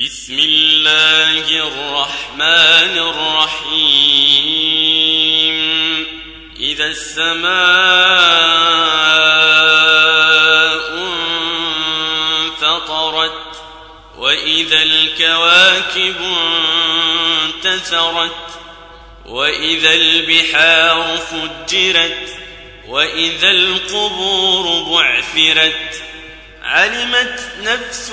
بسم الله الرحمن الرحيم. إذا السماء انفطرت وإذا الكواكب انتثرت وإذا البحار فجرت وإذا القبور بعثرت علمت نفس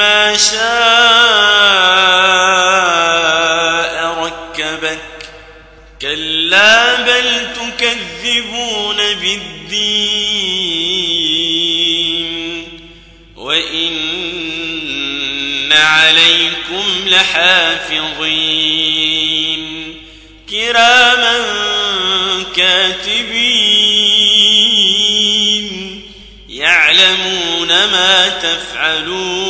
ما شاء ركبك. كلا بل تكذبون بالدين. وإن عليكم لحافظين. كراما كاتبين. ما تفعلون.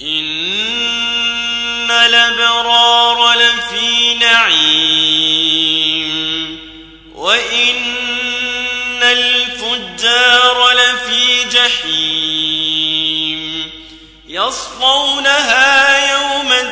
إن الأبرار لفي نعيم. وإن الفجار لفي جحيم. يصلونها يوم الدين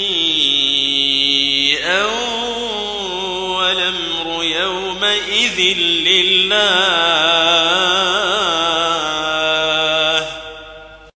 والأمر يومئذ لله